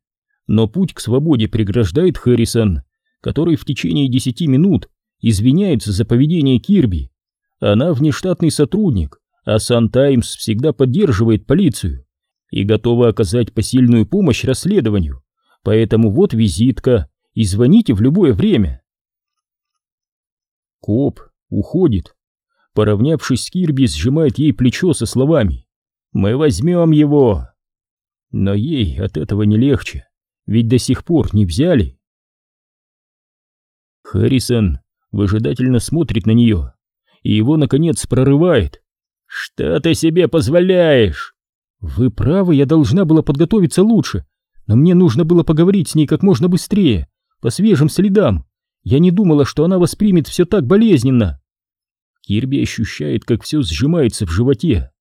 но путь к свободе преграждает Хэррисон, который в течение десяти минут извиняется за поведение Кирби. Она внештатный сотрудник, а Сан-Таймс всегда поддерживает полицию и готова оказать посильную помощь расследованию. Поэтому вот визитка, и звоните в любое время. Коп уходит. Поравнявшись с Кирби, сжимает ей плечо со словами «Мы возьмем его!» Но ей от этого не легче, ведь до сих пор не взяли. Харрисон выжидательно смотрит на нее, и его, наконец, прорывает. «Что ты себе позволяешь?» «Вы правы, я должна была подготовиться лучше, но мне нужно было поговорить с ней как можно быстрее, по свежим следам. Я не думала, что она воспримет все так болезненно». Кирби ощущает, как все сжимается в животе.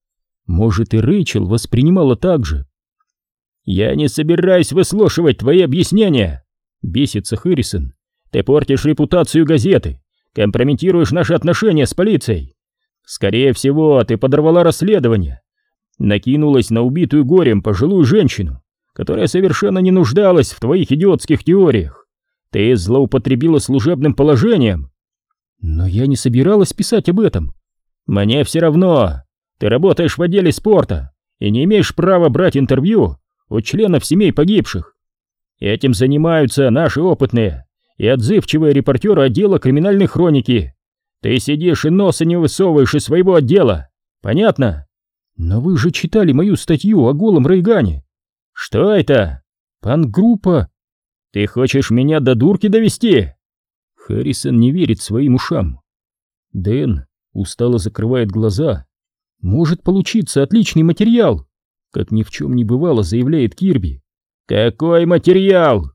Может, и Рэйчел воспринимала так же. «Я не собираюсь выслушивать твои объяснения!» — бесится Хэррисон. «Ты портишь репутацию газеты, компрометируешь наши отношения с полицией. Скорее всего, ты подорвала расследование, накинулась на убитую горем пожилую женщину, которая совершенно не нуждалась в твоих идиотских теориях. Ты злоупотребила служебным положением. Но я не собиралась писать об этом. Мне все равно. Ты работаешь в отделе спорта и не имеешь права брать интервью у членов семей погибших. Этим занимаются наши опытные и отзывчивые репортеры отдела криминальной хроники. Ты сидишь и носа не высовываешь из своего отдела. Понятно? Но вы же читали мою статью о голом Рейгане. Что это? Пангруппа. Ты хочешь меня до дурки довести? Харрисон не верит своим ушам. Дэн устало закрывает глаза. Может получиться отличный материал. Как ни в чем не бывало, заявляет Кирби. Какой материал?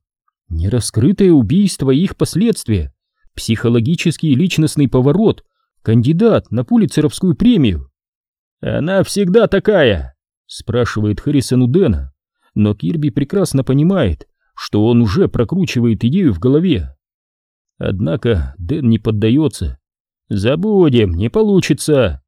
Нераскрытое убийство и их последствия. Психологический и личностный поворот. Кандидат на Пулицеровскую премию. Она всегда такая, спрашивает Харрисон у Дэна. Но Кирби прекрасно понимает, что он уже прокручивает идею в голове. Однако Дэн не поддается. «Забудем, не получится!»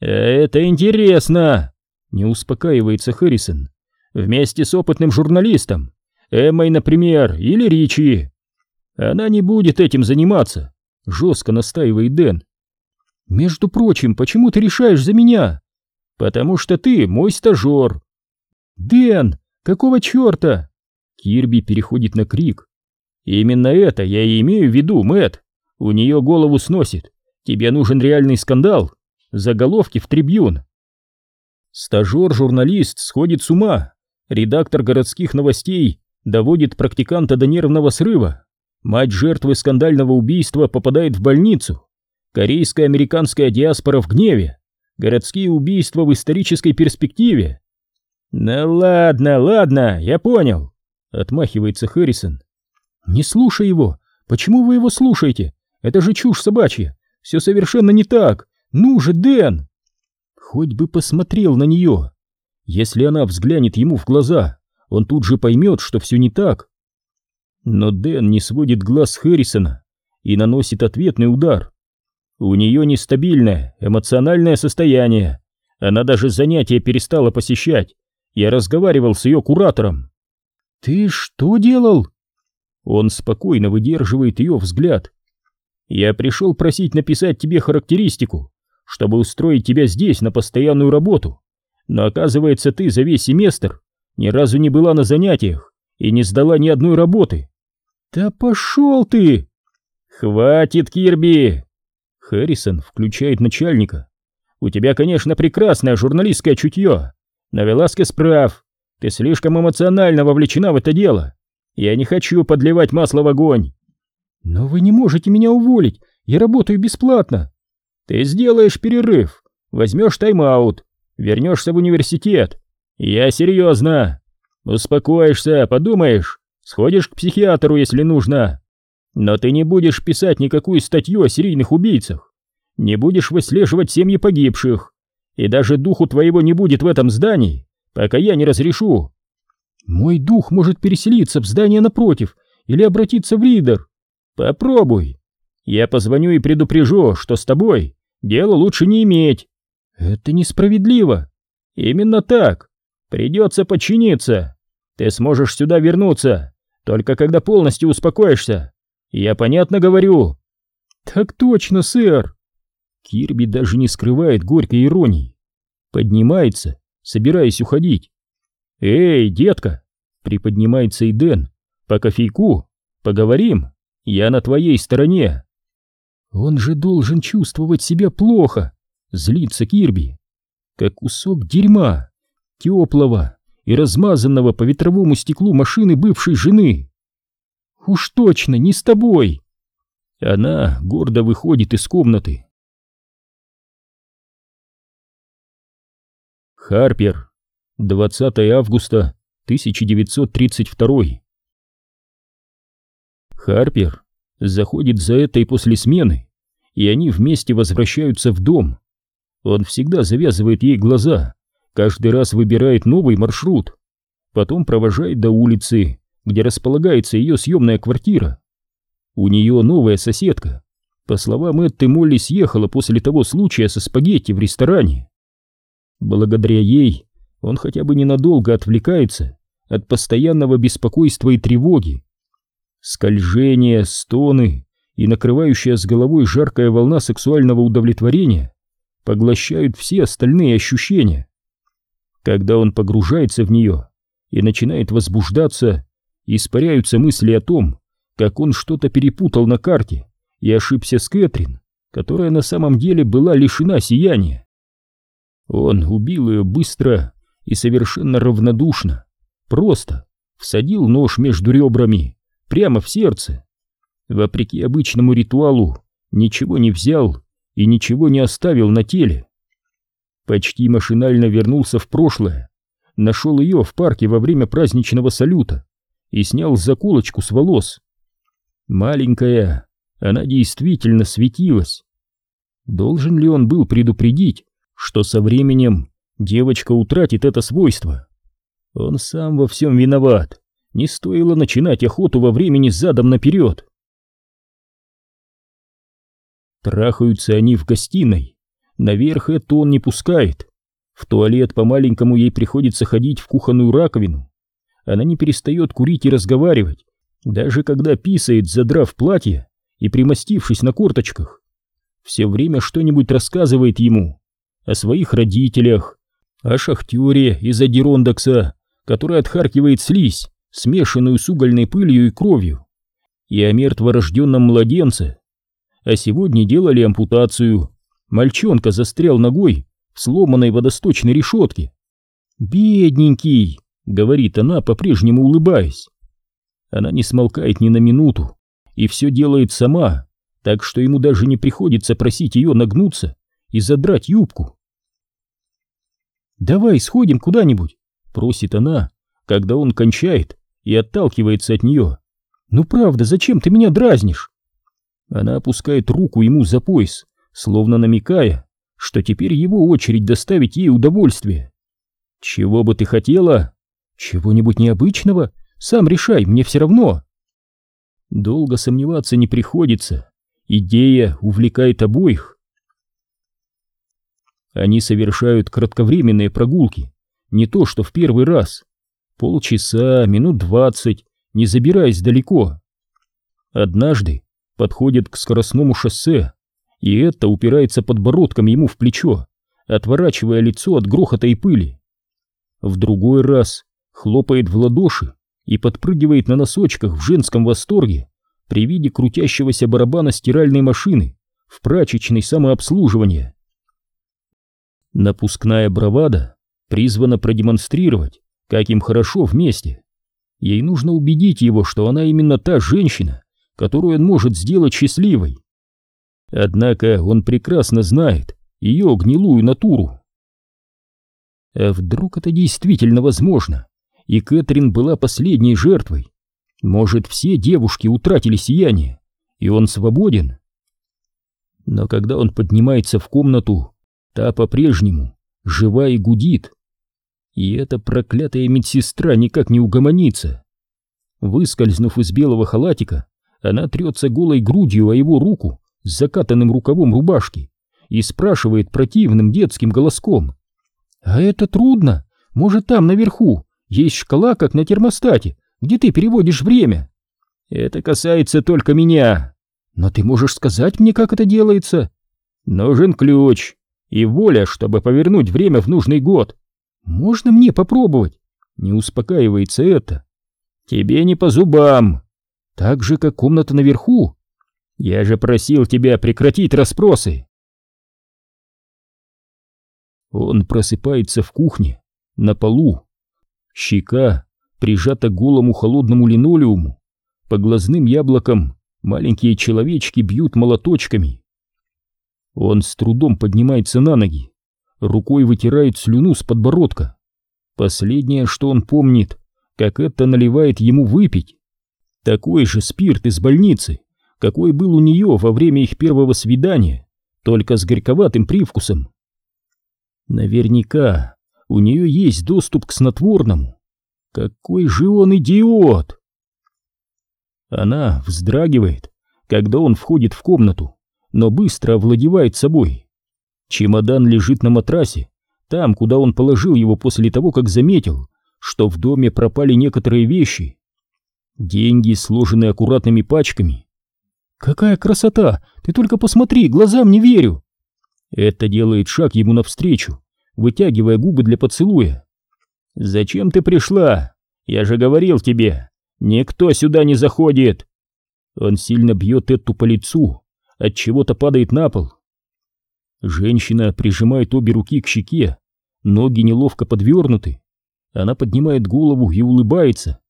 «Это интересно!» — не успокаивается Харрисон. «Вместе с опытным журналистом, Эммой, например, или Ричи. Она не будет этим заниматься», — жестко настаивает Дэн. «Между прочим, почему ты решаешь за меня?» «Потому что ты мой стажер». «Дэн, какого черта?» Кирби переходит на крик. Именно это я и имею в виду, Мэт. У нее голову сносит. Тебе нужен реальный скандал. Заголовки в трибюн. Стажер-журналист сходит с ума. Редактор городских новостей доводит практиканта до нервного срыва. Мать жертвы скандального убийства попадает в больницу. Корейская американская диаспора в гневе. Городские убийства в исторической перспективе. «Ну ладно, ладно, я понял», — отмахивается Хэррисон. «Не слушай его! Почему вы его слушаете? Это же чушь собачья! Все совершенно не так! Ну же, Дэн!» Хоть бы посмотрел на нее. Если она взглянет ему в глаза, он тут же поймет, что все не так. Но Дэн не сводит глаз Хэррисона и наносит ответный удар. У нее нестабильное эмоциональное состояние. Она даже занятия перестала посещать. Я разговаривал с ее куратором. «Ты что делал?» Он спокойно выдерживает ее взгляд. «Я пришел просить написать тебе характеристику, чтобы устроить тебя здесь на постоянную работу. Но оказывается, ты за весь семестр ни разу не была на занятиях и не сдала ни одной работы». «Да пошел ты!» «Хватит, Кирби!» Харрисон включает начальника. «У тебя, конечно, прекрасное журналистское чутье, но Веласкес прав. Ты слишком эмоционально вовлечена в это дело. Я не хочу подливать масло в огонь. Но вы не можете меня уволить. Я работаю бесплатно. Ты сделаешь перерыв, возьмешь тайм-аут, вернешься в университет. Я серьезно. Успокоишься, подумаешь, сходишь к психиатру, если нужно. Но ты не будешь писать никакую статью о серийных убийцах. Не будешь выслеживать семьи погибших. И даже духу твоего не будет в этом здании, пока я не разрешу. Мой дух может переселиться в здание напротив или обратиться в Ридер. Попробуй. Я позвоню и предупрежу, что с тобой дело лучше не иметь. Это несправедливо. Именно так. Придется подчиниться. Ты сможешь сюда вернуться, только когда полностью успокоишься. Я понятно говорю. Так точно, сэр. Кирби даже не скрывает горькой иронии. Поднимается, собираясь уходить. Эй, детка, приподнимается и Дэн. По кофейку, поговорим, я на твоей стороне. Он же должен чувствовать себя плохо, злится Кирби. Как кусок дерьма, теплого и размазанного по ветровому стеклу машины бывшей жены. Уж точно не с тобой. Она гордо выходит из комнаты. Харпер, 20 августа 1932. Харпер заходит за этой после смены, и они вместе возвращаются в дом. Он всегда завязывает ей глаза, каждый раз выбирает новый маршрут, потом провожает до улицы, где располагается ее съемная квартира. У нее новая соседка. По словам Этты, Молли съехала после того случая со спагетти в ресторане. Благодаря ей он хотя бы ненадолго отвлекается от постоянного беспокойства и тревоги. Скольжение, стоны и накрывающая с головой жаркая волна сексуального удовлетворения поглощают все остальные ощущения. Когда он погружается в нее и начинает возбуждаться, испаряются мысли о том, как он что-то перепутал на карте и ошибся с Кэтрин, которая на самом деле была лишена сияния. Он убил ее быстро и совершенно равнодушно, просто всадил нож между ребрами, прямо в сердце. Вопреки обычному ритуалу, ничего не взял и ничего не оставил на теле. Почти машинально вернулся в прошлое, нашел ее в парке во время праздничного салюта и снял заколочку с волос. Маленькая, она действительно светилась. Должен ли он был предупредить, что со временем девочка утратит это свойство? Он сам во всем виноват. Не стоило начинать охоту во времени задом наперед. Трахаются они в гостиной. Наверх это он не пускает. В туалет по-маленькому ей приходится ходить в кухонную раковину. Она не перестает курить и разговаривать, даже когда писает, задрав платье и примостившись на корточках. Все время что-нибудь рассказывает ему о своих родителях, о шахтере из Адирондокса, который отхаркивает слизь, смешанную с угольной пылью и кровью, и о мертворожденном младенце. А сегодня делали ампутацию. Мальчонка застрял ногой в сломанной водосточной решетке. «Бедненький!» — говорит она, по-прежнему улыбаясь. Она не смолкает ни на минуту и все делает сама, так что ему даже не приходится просить ее нагнуться и задрать юбку. «Давай сходим куда-нибудь», — просит она, когда он кончает и отталкивается от нее. «Ну правда, зачем ты меня дразнишь?» Она опускает руку ему за пояс, словно намекая, что теперь его очередь доставить ей удовольствие. «Чего бы ты хотела?» «Чего-нибудь необычного? Сам решай, мне все равно». Долго сомневаться не приходится. Идея увлекает обоих. Они совершают кратковременные прогулки, не то что в первый раз. Полчаса, минут двадцать, не забираясь далеко. Однажды подходит к скоростному шоссе, и это упирается подбородком ему в плечо, отворачивая лицо от грохота и пыли. В другой раз хлопает в ладоши и подпрыгивает на носочках в женском восторге при виде крутящегося барабана стиральной машины в прачечной самообслуживания. Напускная бравада призвана продемонстрировать, как им хорошо вместе. Ей нужно убедить его, что она именно та женщина, которую он может сделать счастливой. Однако он прекрасно знает ее гнилую натуру. А вдруг это действительно возможно? и Кэтрин была последней жертвой. Может, все девушки утратили сияние, и он свободен? Но когда он поднимается в комнату, та по-прежнему жива и гудит. И эта проклятая медсестра никак не угомонится. Выскользнув из белого халатика, она трется голой грудью о его руку с закатанным рукавом рубашки и спрашивает противным детским голоском. «А это трудно? Может, там наверху есть шкала, как на термостате, где ты переводишь время. Это касается только меня. Но ты можешь сказать мне, как это делается? Нужен ключ и воля, чтобы повернуть время в нужный год. Можно мне попробовать? Не успокаивается это. Тебе не по зубам. Так же, как комната наверху. Я же просил тебя прекратить расспросы. Он просыпается в кухне, на полу. Щека прижата к голому холодному линолеуму. По глазным яблокам маленькие человечки бьют молоточками. Он с трудом поднимается на ноги, рукой вытирает слюну с подбородка. Последнее, что он помнит, как это наливает ему выпить. Такой же спирт из больницы, какой был у нее во время их первого свидания, только с горьковатым привкусом. Наверняка у нее есть доступ к снотворному. Какой же он идиот! Она вздрагивает, когда он входит в комнату, но быстро овладевает собой. Чемодан лежит на матрасе, там, куда он положил его после того, как заметил, что в доме пропали некоторые вещи. Деньги, сложенные аккуратными пачками. «Какая красота! Ты только посмотри, глазам не верю!» Это делает шаг ему навстречу, вытягивая губы для поцелуя. «Зачем ты пришла? Я же говорил тебе, никто сюда не заходит!» Он сильно бьет Эту по лицу, от чего-то падает на пол. Женщина прижимает обе руки к щеке, ноги неловко подвернуты. Она поднимает голову и улыбается,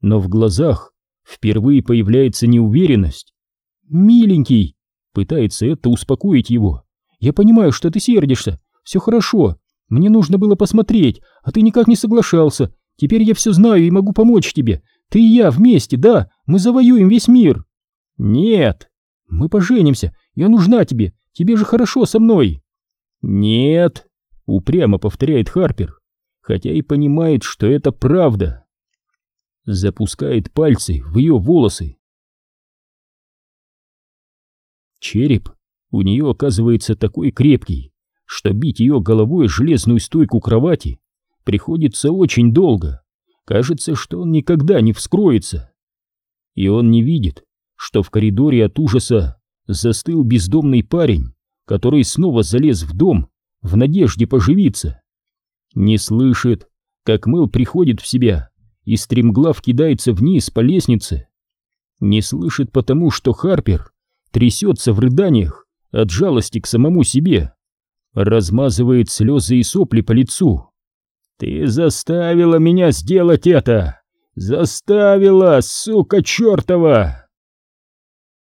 но в глазах впервые появляется неуверенность. «Миленький!» — пытается это успокоить его. «Я понимаю, что ты сердишься. Все хорошо. Мне нужно было посмотреть, а ты никак не соглашался. Теперь я все знаю и могу помочь тебе. Ты и я вместе, да? Мы завоюем весь мир!» «Нет!» Мы поженимся, я нужна тебе, тебе же хорошо со мной. Нет, упрямо повторяет Харпер, хотя и понимает, что это правда. Запускает пальцы в ее волосы. Череп у нее оказывается такой крепкий, что бить ее головой железную стойку кровати приходится очень долго. Кажется, что он никогда не вскроется. И он не видит, что в коридоре от ужаса застыл бездомный парень, который снова залез в дом в надежде поживиться. Не слышит, как Мэл приходит в себя и стремглав кидается вниз по лестнице. Не слышит потому, что Харпер трясется в рыданиях от жалости к самому себе, размазывает слезы и сопли по лицу. «Ты заставила меня сделать это! Заставила, сука чертова!»